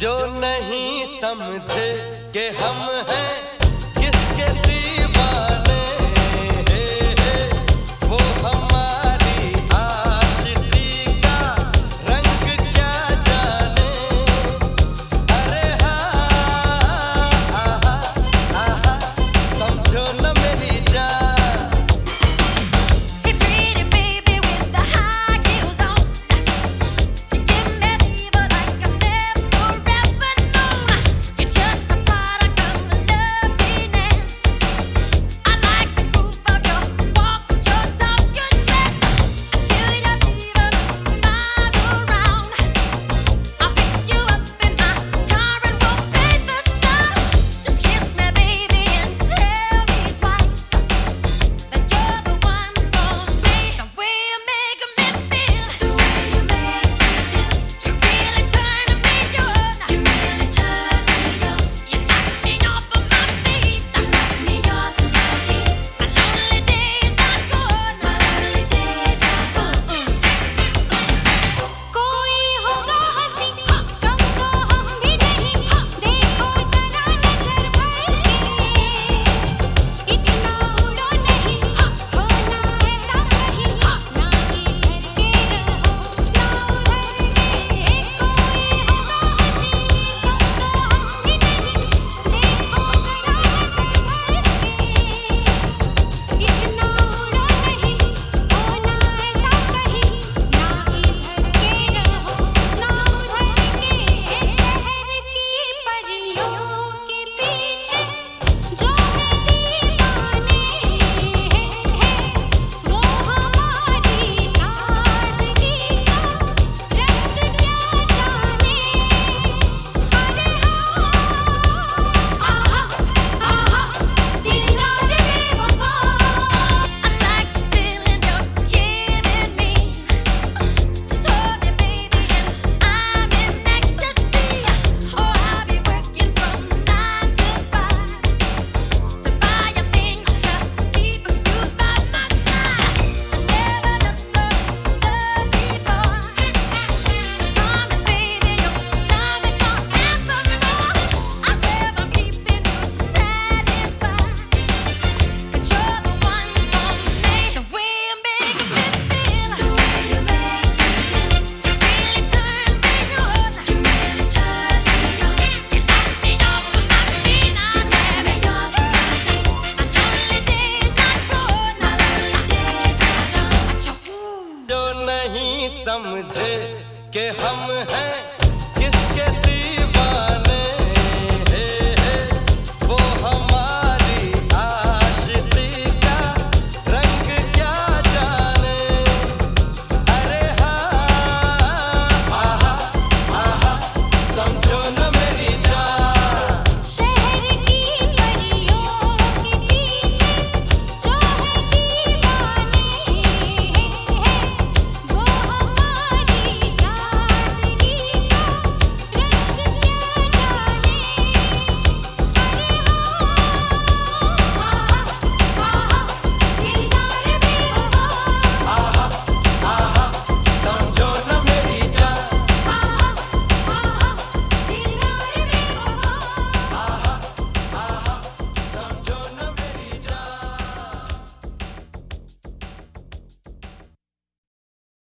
जो नहीं समझे के हम हैं। समझे कि हम हैं